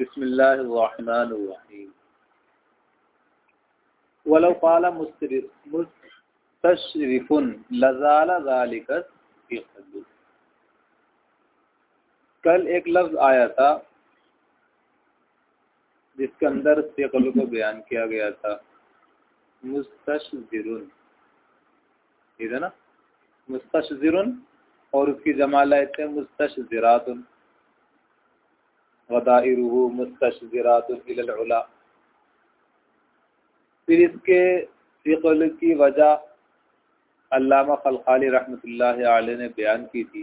बिस्मिल्लाहिर्रहमानिर्रहीम। वलो काला मुस्तशरिफुन लजाला कल एक लफ्ज आया था, जिसके अंदर सिकल को बयान किया गया था। मुस्तशजिरुन। ठीक है ना? मुस्तशजिरुन और उसकी जमा लेते हैं मुस्तशजिरातुन। वदाइरुहु मुस्तशजिरातुन उला। फिर इसके फिकल की वजह अल्लामा खलखाली रहमतुल्लाह अलैह ने बयान की थी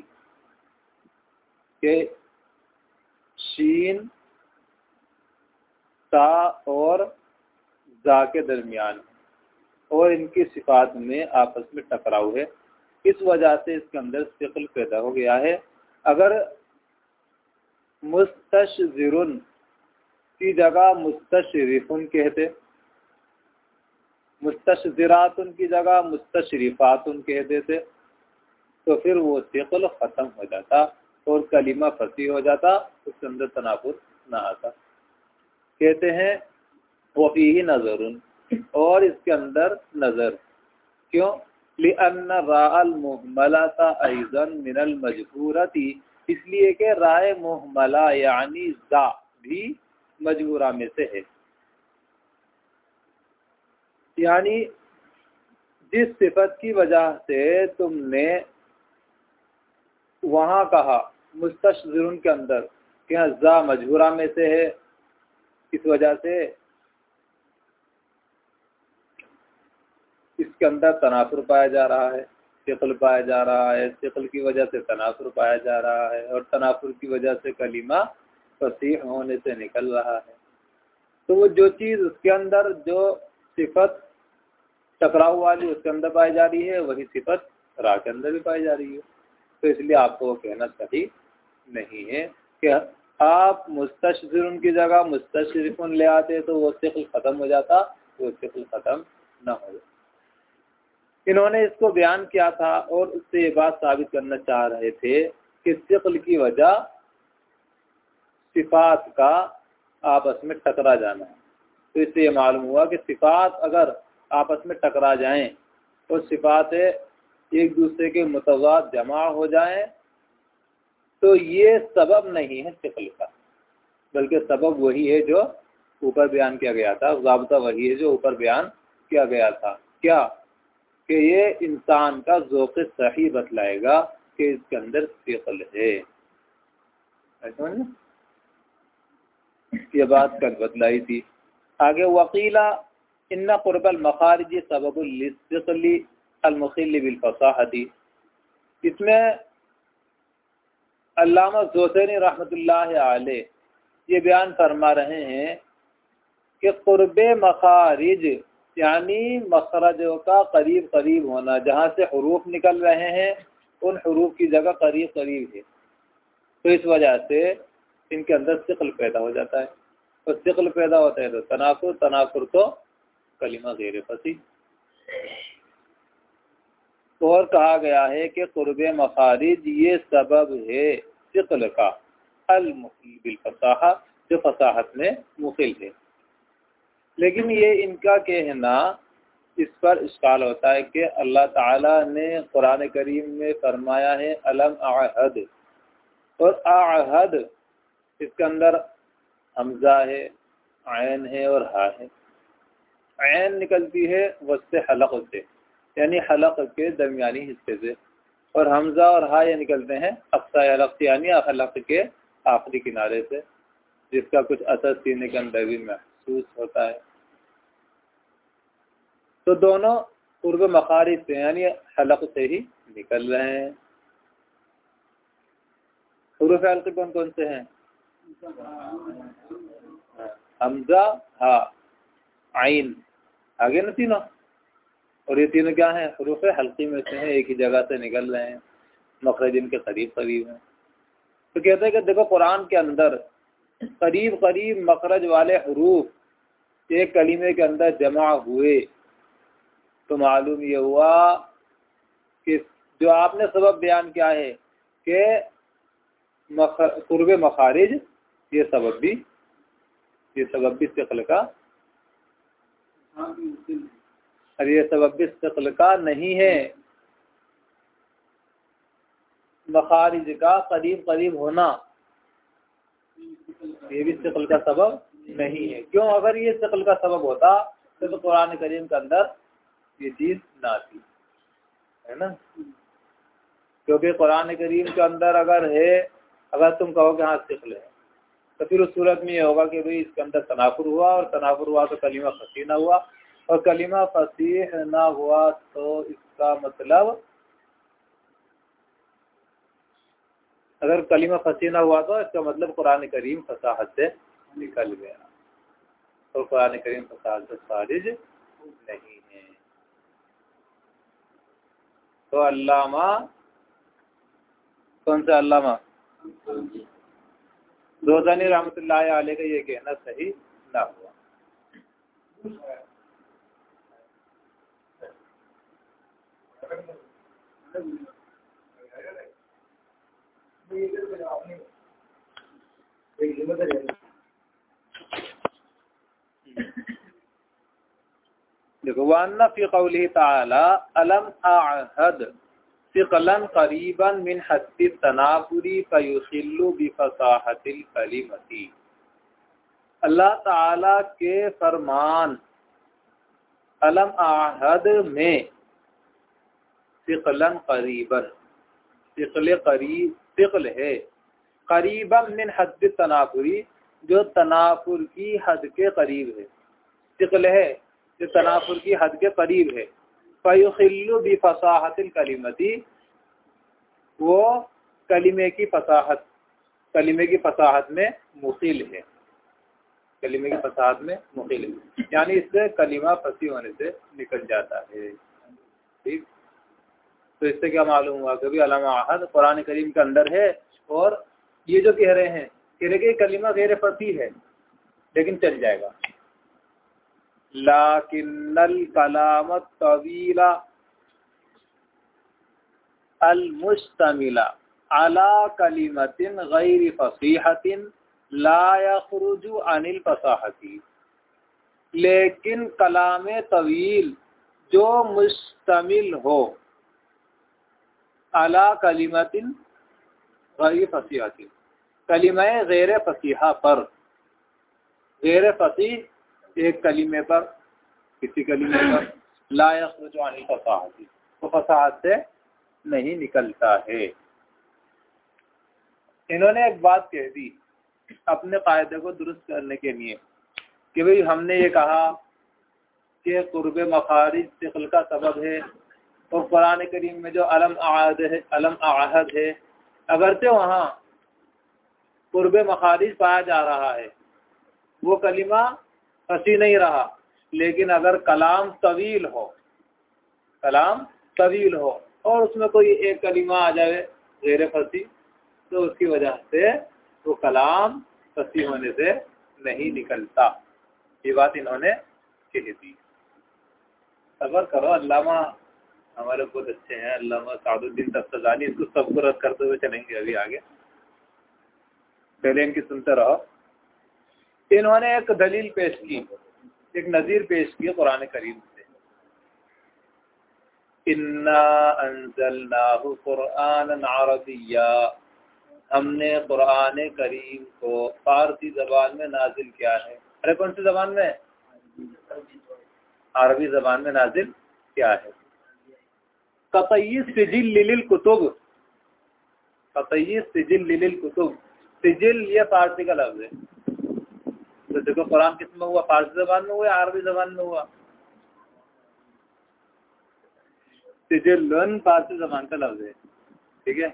कि शीन ता और जा के दरमियान और इनकी सिफात में आपस में टकराव है। इस वजह से इसके अंदर शिकल पैदा हो गया है। अगर मुस्तशरुन। की जगह मुस्तशरिफुन कहते। मुस्तशरातुन की जगह मुस्तशरीफातुन कह देते। तो फिर वो शिकल ख़त्म हो जाता और कलीमा फसी हो जाता, उसके अंदर तनाफुर ना आता। कहते हैं वफ़ी ही नज़र और इसके अंदर नज़र। क्यों? लिअन राल मुहमलाता ऐज़न मिनल मजबूरती इसलिए कि राय मोहमला यानी जा भी मजबूरा में से है। यानी जिस सिफत की वजह से तुमने वहाँ कहा मुस्तशरुन के अंदर, कि जा मजबूरा में से है, इस वजह से इसके अंदर तनासुर पाया जा रहा है। शिकल पाया जा रहा है शिकल की वजह से तनासुर पाया जा रहा है और तनासुर की वजह से कलीमा फसीह होने से निकल रहा है। तो वो जो चीज़ उसके अंदर जो सिफत टकराव वाली उसके अंदर पाई जा रही है, वही सिफत रा के अंदर भी पाई जा रही है। तो इसलिए आपको वो कहना सही नहीं है कि आप मुस्तशर की जगह मुस्तशरफुन ले आते तो वो शिकल ख़त्म हो जाता, वो शिकल ख़त्म ना हो जाता। इन्होंने इसको बयान किया था और उससे ये बात साबित करना चाह रहे थे कि शिकल की वजह सिफात का आपस में टकरा जाना है। तो इससे ये मालूम हुआ कि सिफात अगर आपस में टकरा जाएँ और सिफात एक दूसरे के मुतवाद जमा हो जाएँ। तो ये सबब नहीं है शिकल का, बल्कि सबब वही है जो ऊपर बयान किया गया था। जबता वही है जो ऊपर बयान किया गया था। क्या? कि ये इंसान का जोक सही बतलाएगा कि इसके अंदर शिकल है। ये बात कल बतलाई थी। आगे वकीला इन्ना क़ुरबल मखारजी सबली अलमखिल बिलफसाहती इसमें अल्लामा जोसैनी रहमतुल्लाह ये बयान फरमा रहे हैं कि क़ुरब मखारिज यानी मखरजों का करीब करीब होना, जहाँ से हरूफ निकल रहे हैं, उन हरूफ की जगह करीब करीब है। तो इस वजह से इनके अंदर शिकल पैदा हो जाता है। और शिकल पैदा होता है तो तनासुर तनासुर तो कलिमा गैर फसी। और कहा गया है कि क़ुरब मखारिज ये सबब है शिकल का अलमुखिल फसाहा, जो फसाहत में मुखिल है। लेकिन ये इनका कहना इस पर इश्काल होता है कि अल्लाह ताला ने कुरान करीम में फरमाया है, अलम आहद और आहद इसके अंदर हमजा है, आयन है और हा है। आयन निकलती है वस्ते हलक से, यानी हलक के दरमियानी हिस्से से। और हमजा और हा ये निकलते हैं अक्सा हलक यानी हलक के आखिरी किनारे से, जिसका कुछ असर सीने के अंदर भी महसूस होता है। तो दोनों पूर्व मखारिज से, यानी हलक से ही निकल रहे हैं। हरूफ हल्के कौन कौन से हैं? हमजा, हा, आइन। आगे ना तीनों? और ये तीनों क्या है? हरूफ हल्की में से हैं, एक ही जगह से निकल रहे हैं। मखरज इनके करीब करीब हैं। तो कहते हैं कि देखो कुरान के अंदर करीब करीब मखरज वाले हरूफ एक कलीमे के अंदर जमा हुए। तो मालूम ये हुआ कि जो आपने सबब बयान किया है कि कुर्ब मखारिज ये सबब भी ये सबब भी शक्ल का अरे ये सबब शक्ल का नहीं है। मखारिज का करीब करीब होना ये भी शक्ल का सबब नहीं है। क्यों? अगर ये शक्ल का सबब होता तो, तो कुरान करीम के अंदर ये चीज़ ना आती है ना? क्योंकि कुरान करीम के अंदर अगर है, अगर तुम कहो कि हाँ शक्ल है तो फिर उस सूरत में ये होगा कि भाई इसके अंदर तनाफुर हुआ और तनाफुर हुआ तो कलीमा फसी ना हुआ। और कलीमा फसीह ना हुआ तो इसका मतलब अगर कलीमा फसी ना हुआ तो इसका मतलब कुरान करीम फसाहत से निकल गया। और कुरान करीम फसाहत से खारिज नहीं है तो अल्लामा कौन सा अल्लामा? रोजानी रहमत का ये कहना सही ना हुआ। देखो वाना फ़ी कौली आहद फ़िक़लन क़रीबन मिन फ़युखिल्लु बिफ़साहतिल कलिमती। अल्लाह ताला के फरमान, अलम आहद में फ़िक़लन क़रीबन फ़िक़ल करीब फ़िक़ल है, करीबन मिन हद तनाफुरी जो तनापुर की हद के करीब है फ़िक़ल है। जो तनाफुर की हद के करीब है। फ़युखिल्लु भी फसाहतिल कलीमती, वो कलीमे की फसाहत, कलीमे की फसाहत में मुखिल है। कलीमे की फसाहत में मुखिल है। यानी इससे कलीमा फंसी होने से निकल जाता है। ठीक? तो इससे क्या मालूम हुआ? कभी अलामा आहद कुरान करीम के अंदर है और ये जो कह रहे हैं, कह रहे कि कलीमा गैर फसी है, लेकिन चल जाएगा। लाकिन्नल कलाम लेकिन कलाम तवील जो मुश्तमिल हो, अला कलिमतिन गैर फसीहतिन। कलिम गैर फसीहा पर, गैर फसीह एक कलीमे पर, किसी कलीमे पर लायक फसाहती तो फसाहत से नहीं निकलता है। इन्होंने एक बात कह दी अपने कायदे को दुरुस्त करने के लिए कि भाई हमने ये कहा कि कुर्ब मखारिज शिकल का सबब है और कुरान करीम में जो अलम आहद है, अलम आहद है, अगरचे वहाँ कुर्ब मखारिज पाया जा रहा है। वो कलिमा फंसी नहीं रहा। लेकिन अगर कलाम तवील हो, कलाम तवील हो, और उसमें कोई एक कलीमा आ जाए गैर फंसी तो उसकी वजह से वो कलाम फंसी होने से नहीं निकलता। ये बात इन्होंने कह दी। सबर करो, अल्लामा हमारे बहुत अच्छे हैं। अल्लामा सादुद्दीन तफ्तानी इसको सबको रद्द करते हुए चलेंगे अभी आगे। पहले इनकी सुनते रहो। इन्होंने एक दलील पेश की, एक नज़ीर पेश की कुरान करीम से। इन्ना अरबिया। हमने कुरान करीम को फारसी जबान में नाजिल किया है। अरे, कौन सी जबान में? अरबी जबान में नाजिल क्या है। कतई सिजिल लिलिल कुतुब। कतई सिजिल लिलिल कुतुब। सिजिल ये फारसी का लफ्ज है। तो देखो कुरान किसमें हुआ? फारसी जबान में हुआ अरबी जबान में हुआ? सिजिलन फारसी जबान का लफ्ज है, ठीक है?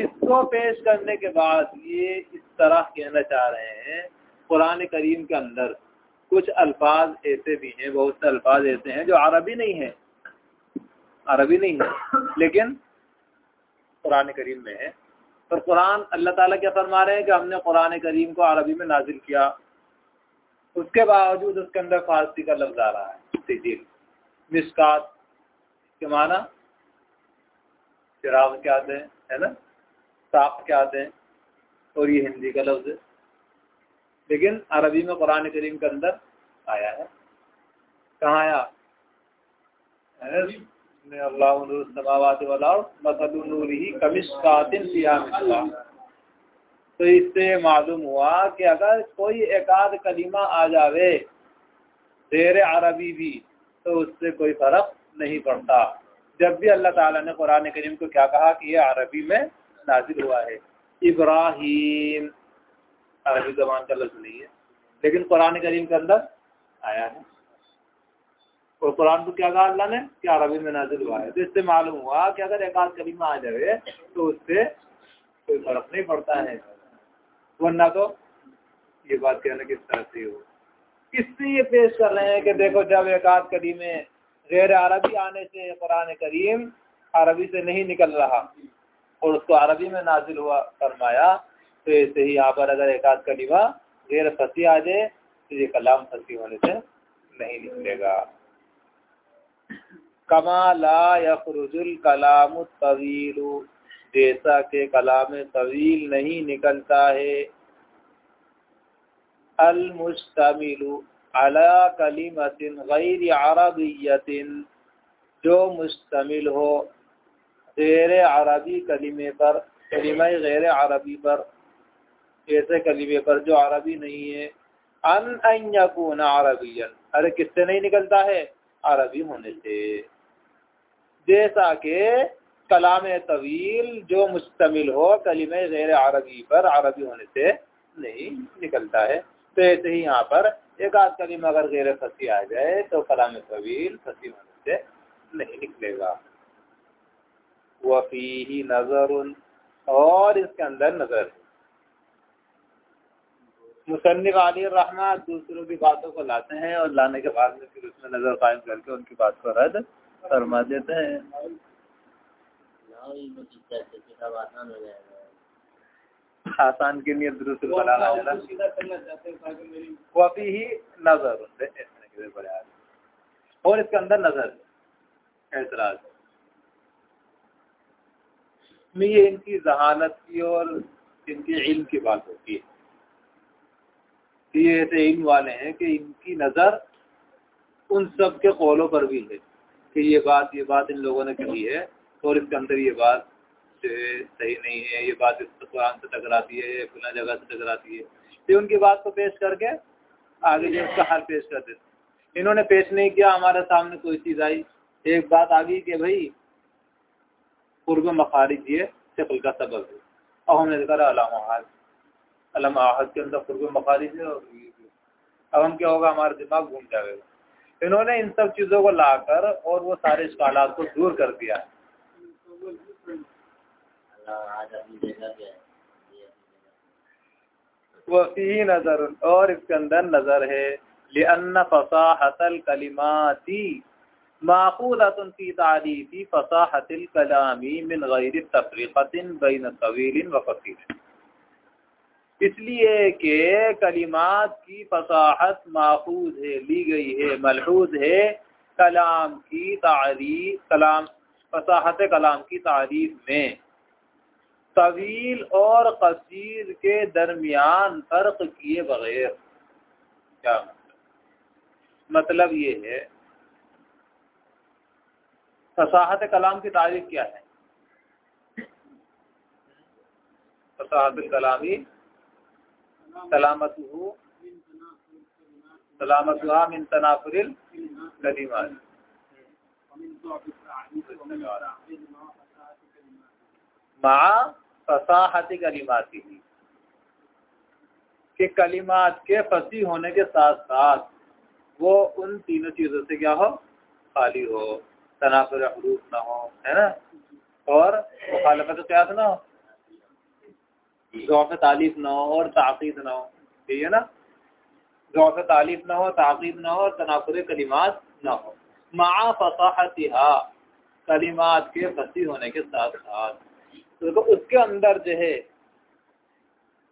इसको पेश करने के बाद ये इस तरह कहना चाह रहे हैं, कुरान करीम के अंदर कुछ अल्फाज ऐसे भी हैं, बहुत से अल्फाज ऐसे हैं जो अरबी नहीं है। अरबी नहीं है, लेकिन कुरान करीम में है। और कुरान अल्लाह ताला क्या फरमा रहे हैं कि हमने कुरान करीम को अरबी में नाजिल किया। उसके बावजूद उसके अंदर फारसी का लफ्ज आ रहा है सिजिल मिसकात के माना चिराग क्या आते हैं, है ना? साफ़ क्या आते हैं, और ये हिंदी का लफ्ज़ है। लेकिन अरबी में कुरान करीम के अंदर आया है। कहाँ आया? तो इससे मालूम हुआ कि अगर कोई एकाध कलीमा आ जावे, देर अरबी भी तो उससे कोई फ़र्क नहीं पड़ता। जब भी अल्लाह ताला ने कुरान करीम को क्या कहा कि ये अरबी में नाजिल हुआ है। इब्राहिम, अरबी जबान का लफ्ज नहीं है, लेकिन कुरान करीम के अंदर आया है। और कुरान को क्या कहा अल्लाह ने? कि अरबी में नाजिल हुआ है। तो इससे मालूम हुआ कि अगर एक आध कलीमा आ जाए तो उससे कोई फ़र्क नहीं पड़ता है। वरना तो ये बात कहना किस तरह से हो किससे ये पेश कर रहे हैं कि देखो, जब एक आध कलीमे गैर अरबी आने से कुरान करीम अरबी से नहीं निकल रहा और उसको अरबी में नाजिल हुआ, फरमाया तो ऐसे ही यहाँ पर अगर एक आध कलीमा गैर फंसी आ जाए तो ये कलाम फंसी होने से नहीं निकलेगा। कमा कलाम तवील। जैसा के कलाम तवील नहीं निकलता है। अल मुश्तमिल अला कलिमतिन गैर अरबियतिन। जो मुश्तमिल हो, गैर अरबी कलीमे पर कलिमा गैर अरबी पर, ऐसे कलीमे पर जो अरबी नहीं है। अन अन अरबियन। अरे किससे नहीं निकलता है? अरबी होने से। जैसा कि कलाम तवील जो मुश्तमिल हो, कलीम गैर अरबी पर, अरबी होने से नहीं निकलता है। तो ऐसे ही यहाँ पर एक आध कलीम अगर गैर फसी आ जाए तो कलाम तवील फसी होने से नहीं निकलेगा। वफी ही नज़र और इसके अंदर नज़र मुसन्फ अली रहमा दूसरों की बातों को लाते हैं और लाने के बाद में फिर उसमें नज़र कायम करके उनकी बात को रद्द फरमा देते हैं। आसान के लिए दुरुस्त वफी ही नज़र और इसके अंदर नज़र ऐतराज। में ये इनकी जहानत की और इनकी इल्म की बात होती है। ये ऐसे इन वाले हैं कि इनकी नज़र उन सब के कौलों पर भी है। कि ये बात ये बात इन लोगों ने कही है और इसके अंदर ये बात जो है सही नहीं है, ये बात कुरान से टकराती है, ये खुला जगह से टकराती है। तो उनकी बात को पेश करके आगे जो उसका हल पेश कर देते इन्होंने पेश नहीं किया, हमारे सामने कोई चीज़ आई। एक बात आ गई कि भाई, पूर्व मखारिज ये शक्ल का सबब है। और हमने देखा के अंदर खुरब मखारिज है और अब हम क्या होगा, हमारा दिमाग घूम जाएगा इन्होंने इन सब चीज़ों को लाकर और वो सारे सवाल को दूर कर दिया। वफी नज़र, और इसके अंदर नज़र है, लिअन्न फसाहतल कलिमाती माखूदतन फ़ी तारीफी फसाहतिल कलामी मिन गैर तफरीक़तिन बैन तवील व इसलिए कि कलिमात की फसाहत माखूज है, ली गई है, मलहूज है। कलाम की तारीफ़, कलाम, फसाहत कलाम की तारीफ़ में। तवील और कसीर के दरमियान फ़र्क किए बगैर। क्या मतलब? मतलब ये है, फसाहत कलाम की तारीफ़ क्या है? फसाहत कलामी सलामत सलामत मिन तनाफुरिल कलिमात। मा फसाहती कलिमाती के कलिमात के फसी होने के साथ साथ वो उन तीनों चीज़ों से क्या हो? खाली हो। तनाफुर हरूफ ना हो, है ना? और मुखालफत क्या ना हो ज़ौफ़ तालीफ ना हो और ताक़ीद ना हो। ठीक है ना? ज़ौफ़ तालीफ ना हो, ताक़ीद ना हो और तनाफुर कलिमात ना हो। मा फसाहतिहा कलिमात के फसी होने के साथ साथ तो उसके अंदर जो है,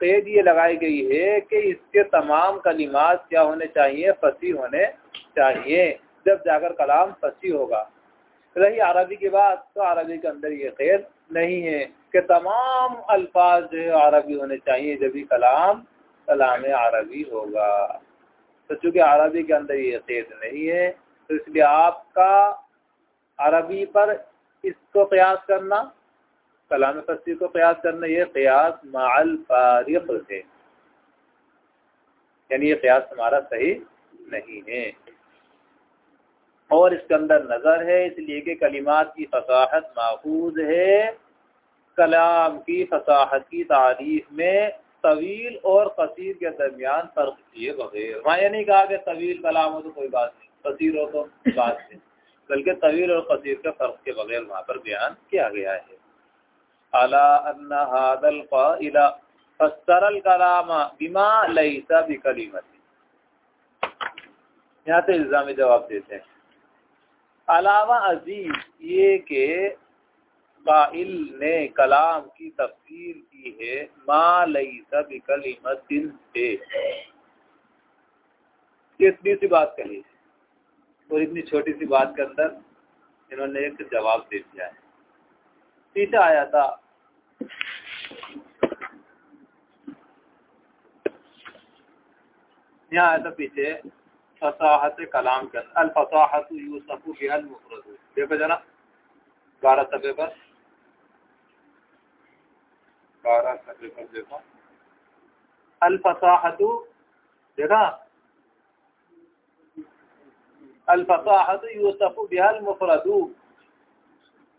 कैद ये लगाई गई है कि इसके तमाम कलिमात क्या होने चाहिए, फसी होने चाहिए। जब जाकर कलाम फसी होगा रही अरबी की बात तो अरबी के अंदर ये खैर नहीं है कि तमाम अल्फाज जो है अरबी होने चाहिए, जब भी कलाम कलाम अरबी होगा। तो चूँकि अरबी के अंदर ये खैर नहीं है तो इसलिए आपका अरबी पर इसको प्रयास करना, कलाम फसी को प्रयास करना, ये प्रयास माल फारिक है। यानी ये प्रयास हमारा सही नहीं है। और इसके अंदर नज़र है, इसलिए कि कलिमात की फसाहत महफूज है। कलाम की फसाहत की तारीफ़ में तवील और कसीर के दरमियान फ़र्क किए बगैर। वहाँ नहीं कहा कि तवील कलाम हो तो कोई बात नहीं कसीर हो तो बात नहीं। बल्कि तवील और कसीर के फ़र्क के बगैर वहाँ पर बयान किया गया है। अला फसरल कलामा बिमा लईसा बिकलीमती। यहाँ से इल्ज़ामी जवाब देते हैं। अलावा अज़ीज़, ये के काइल ने कलाम की तफसीर की है, मा लईसा बिकलीमतिन से। इतनी सी बात कही और इतनी छोटी सी बात के अंदर इन्होंने एक जवाब दे दिया है। पीछे आया था। यहाँ आया था पीछे। फसाहत कलाम के अंदर अलफसाहत यूसफू बिहल मुफरद देखो जना बारह सफ़े पर बारह सफ़े पर देखो अलफसाहत देखा अलफसाहत यूसफू बिहल मुफरदू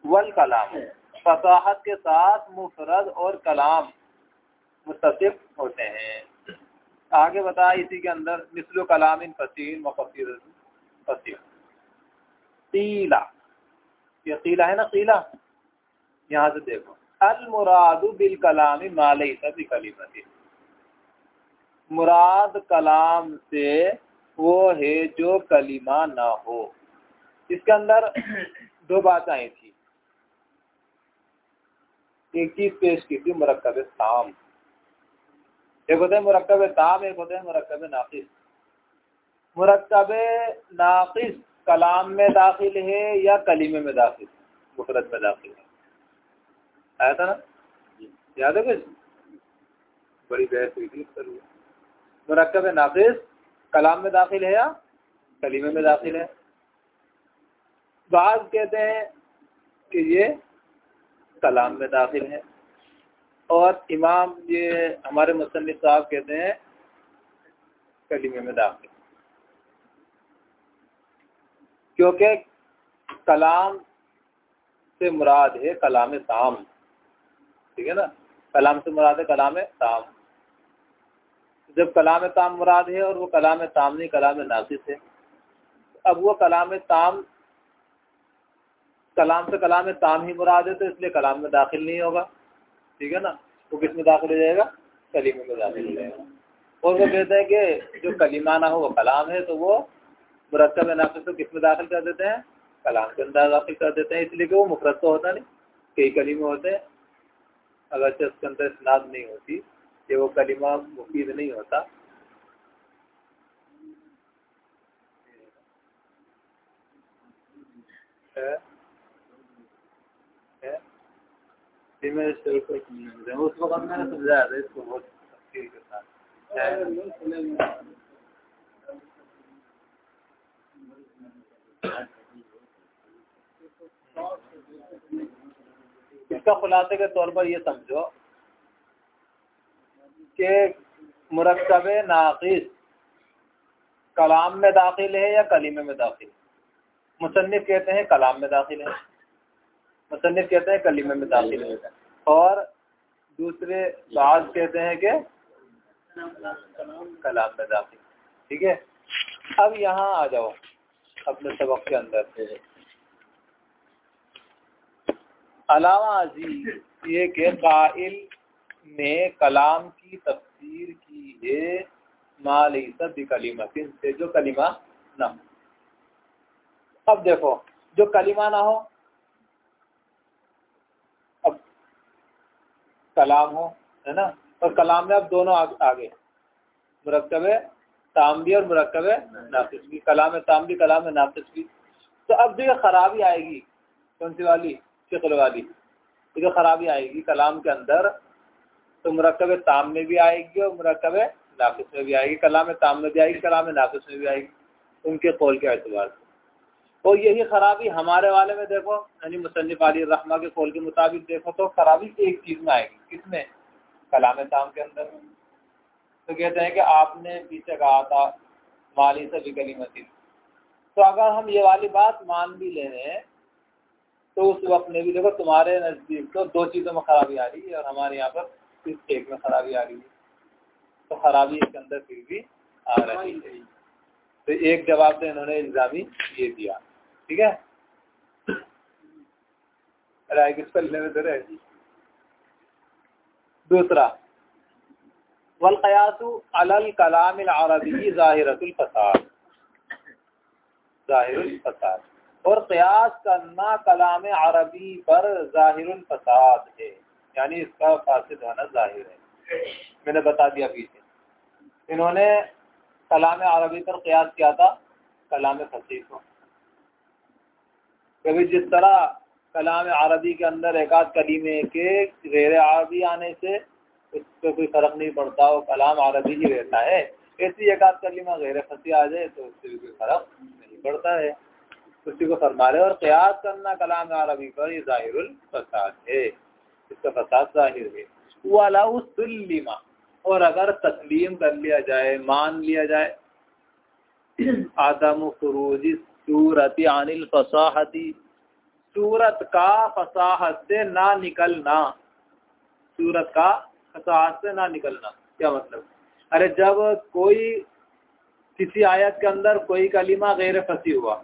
वल कलाम फसाहत के साथ मुफरद और कलाम मुतसिफ होते हैं आगे बताया इसी के अंदर, मिसलो कलाम इन फसील मफीर फसील। कीला। ये कीला है ना, कीला? यहाँ से देखो। अल मुरादु बिल कलामी मालई सभी कलीमती मुराद कलाम से वो है जो कलीमा ना हो। इसके अंदर दो बात आई थी। एक चीज़ पेश की थी मरकब ताम एक होते हैं मरकब ताम एक होते हैं मरकब नाकिस। मरकब नाकिस कलाम में दाखिल है या कलीमे में दाखिल मुफरत में दाखिल है। आया था ना? याद है कुछ? बड़ी बहस हुई थी पर मरकब नाकिस कलाम में दाखिल है या कलीमे में दाखिल है? बाज कहते हैं कि ये कलाम में दाखिल है। और इमाम ये हमारे मुसनफ़ साहब कहते हैं, कलीमे में दाखिल। क्योंकि कलाम से मुराद है कलाम ताम ठीक है ना? कलाम से मुराद है कलाम ताम जब कलाम ताम मुराद है और वो कलाम ताम नहीं, कलाम नासिस है। अब वो कलाम ताम कलाम से कलाम ताम ही मुराद है तो इसलिए कलाम में दाखिल नहीं होगा। ठीक है ना? वो किसमें दाखिल हो जाएगा? कलीमे में दाखिल हो जाएगा। और वो कहते हैं कि जो कलीमा ना हो, वो कलाम है तो वो मुरतब नाफिस को किसमें दाखिल कर देते हैं? कलाम के अंदर दाखिल कर देते हैं, इसलिए कि वो मुफरत तो होता नहीं। कई कलीमे होते हैं। अगर उसके अंदर स्नाद नहीं होती कि वो कलीमा मुफीद नहीं होता है इसका खुलासे के तौर पर ये समझो कि मुरकब नाकिस कलाम में दाखिल है या कलीमे में दाखिल? मुसनफ़ कहते हैं कलाम में दाखिल है। मुसनफ़ कहते हैं, कलीमे में दाखिल है और दूसरे बाज कहते हैं कि कलाम में दाखिल। ठीक है? अब यहाँ आ जाओ, अपने सबक के अंदर। अलावा अज़ीज़, ये के काइल ने कलाम की तफसीर की है माली सब कलीमतिन से, जो कलीमा ना अब देखो, जो कलीमा ना हो कलाम हो, है ना? और कलाम में अब दोनों आगे मुरकब ताम भी और मुरकब नाफिस भी कलाम ताम भी कलाम नाफिस भी तो अब जो ये खराबी आएगी, कौन सी वाली? शिकल वाली। तो जो खराबी आएगी कलाम के अंदर तो मरकब ताम में भी आएगी और मरकब नाफिस में भी आएगी। कलाम ताम में भी आएगी, कलाम नाफिस में भी आएगी। उनके कौल के एतबार से। और यही खराबी हमारे वाले में देखो, यानी मुसनफ़ अली रहमा के कौल के मुताबिक देखो तो खराबी एक चीज़ में आएगी। किसमें? कलाम ताम के अंदर। तो कहते हैं कि आपने पीछे कहा था, माली से बिकली मसीद तो अगर हम ये वाली बात मान भी ले रहे हैं तो उस वक्त में भी देखो तुम्हारे नज़दीक तो दो चीज़ों में खराबी आ रही है और हमारे यहाँ पर इस एक में खराबी आ रही है। तो खराबी इसके अंदर फिर भी आ रही है। तो एक जवाब तो इन्होंने इल्ज़ामी ये दिया। ठीक है? अरे पर लेने दे रहे दूसरा, वलकयासु अलल कलाम अरबी ज़ाहिरतुल फसाद। ज़ाहिरुल फसाद। और कयास करना कलाम अरबी पर ज़ाहिरुल फसाद है। यानी इसका फासिद होना ज़ाहिर है। मैंने बता दिया पीछे इन्होंने कलाम अरबी पर कयास किया था। कलाम फसी को। कभी जिस तरह कलाम अरबी के अंदर एक आध कलीमे के गैर अरबी आने से उस पर कोई फ़र्क नहीं पड़ता, वो कलाम अरबी ही रहता है। ऐसी एक आध कलीमा गैर फसी आ जाए तो उससे भी कोई फ़र्क नहीं पड़ता है। उसी को फरमा रहे और क्यास करना कलाम अरबी पर ये ज़ाहिरुल फसाद है। इसका फसाद ज़ाहिर है। वाला वालाउसलिमा और अगर तस्लीम कर लिया जाए, मान लिया जाए, आदम खरूज सूरत अनिल फसाहती। सूरत का फसाहत से ना निकलना। सूरत का फसाहत से ना निकलना। क्या मतलब? अरे जब कोई किसी आयत के अंदर कोई कलीमा गैर फंसी हुआ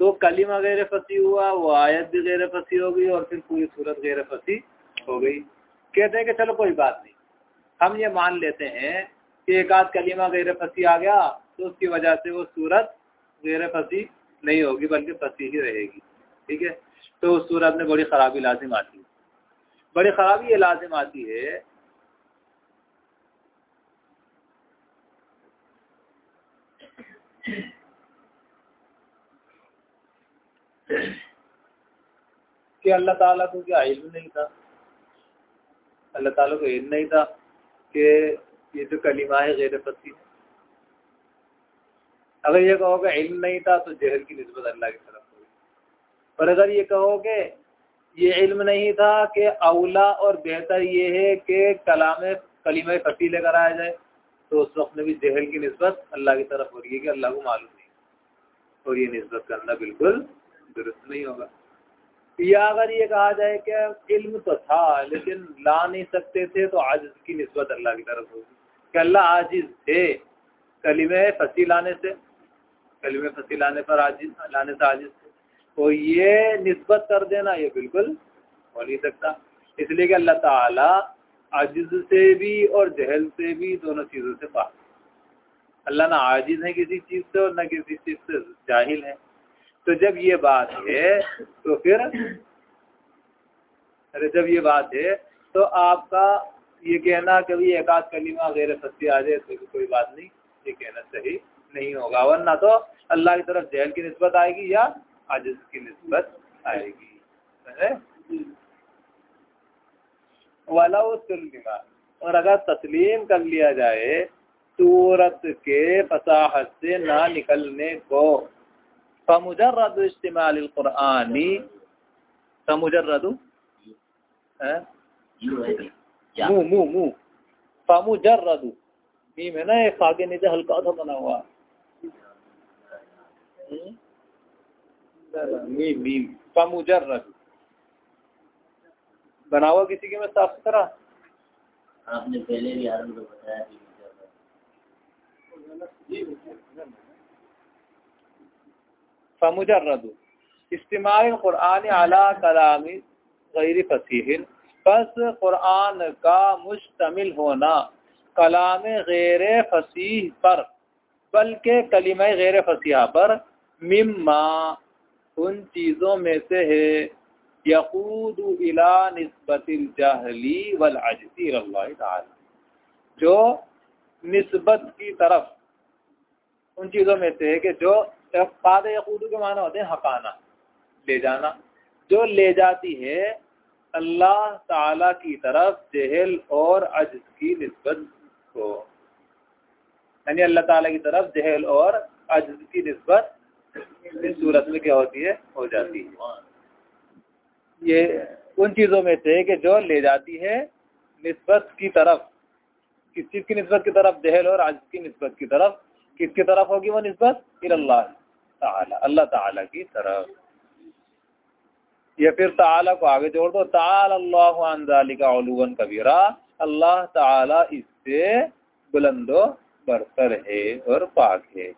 तो कलीमा गैर फंसी हुआ, वो आयत भी गैर फंसी हो गई और फिर पूरी सूरत गैर फंसी हो गई। कहते हैं कि चलो कोई बात नहीं। हम ये मान लेते हैं कि एक आध कलीमा गैर फंसी आ गया तो उसकी वजह से वो सूरत गैर फंसी नहीं होगी, बल्कि फंसी ही रहेगी। ठीक है? तो उस सूरत में बड़ी ख़राबी लाजिम आती है। बड़ी ख़राबी ये लाजिम आती है कि अल्लाह ताला को क्या इल्म नहीं था? अल्लाह ताला को इल्म नहीं था कि ये जो कलिमा है गैर फसी है। अगर ये कहोगे इल्म नहीं था तो जहल की नस्बत अल्लाह की तरफ़ होगी। पर अगर ये कहोगे ये इल्म नहीं था कि अवला और बेहतर ये है कि कलाम, कलीम फसी लेकर आया जाए तो उस वक्त में भी जहल की नस्बत अल्लाह की तरफ़ हो रही है कि अल्लाह को मालूम नहीं। और ये नस्बत करना बिल्कुल दुरुस्त नहीं होगा। या अगर ये कहा जाए कि इल्म तो था, लेकिन ला नहीं सकते थे तो आज की नस्बत अल्लाह की तरफ़ होगी। कि अल्लाह आजिज थे कलीम फसी लाने से। कलीमे फसी लाने पर आजिज लाने से आजिज तो ये नस्बत कर देना, ये बिल्कुल हो नहीं सकता। इसलिए कि अल्लाह ताला आजिज से भी और जहल से भी दोनों चीज़ों से पास अल्लाह ना आजिज है किसी चीज़ से और ना किसी चीज़ से जाहिल है। तो जब ये बात है तो फिर अरे जब ये बात है तो आपका ये कहना कभी एक आध कलीमा गैर फसी आ जाए तो कोई बात नहीं। ये कहना सही। नहीं होगा। वरना तो अल्लाह की तरफ़ जहल की नस्बत आएगी या आजिज की नस्बत आएगी। वाला और अगर तस्लीम कर लिया जाए सूरत के फसाहत से ना निकलने को। फमुजर्रद इस्तेमाल कुरानी फमुजर्रद? मुँह मुँह मुँह फमुजर्रद। मीम है ना एक आगे नीचे हल्का सा बना हुआ। मीम मीम। फमुजर्रद। बना हुआ किसी के में साफ़ सुथरा। आपने पहले भी आरंभ में बताया फमुजर्रद। इस्तेमाल कुरान अला कलामी गैर फसीह बस कुरान का मुश्तमिल होना कलाम गैर फसीह पर बल्कि कलीम गैर फसीहा पर मिम्मा, उन चीज़ों में से है, यकूद इला नस्बतली वलअजती जो नस्बत की तरफ़, उन चीज़ों में से है कि जो काद यकूद के माना होते हैं, हकाना, ले जाना। जो ले जाती है, अल्लाह ताला की तरफ़ जहल और अज की नस्बत को। यानी अल्लाह ताला की तरफ़ जहल और अज की नस्बत इस सूरत में क्या होती है? हो जाती है। ये उन चीज़ों में से कि जो ले जाती है नस्बत की तरफ़ किस चीज़ की नस्बत की तरफ़? जहल और आज की नस्बत की तरफ़। किसकी तरफ़ होगी वो नस्बत? अल्लाह ताला अल्लाह ताला की तरफ़। या फिर ताला को आगे जोड़ दो। ताल अल्लाह का कबीरा। अल्लाह ताला इससे बुलंदो बरतर है और पाक है।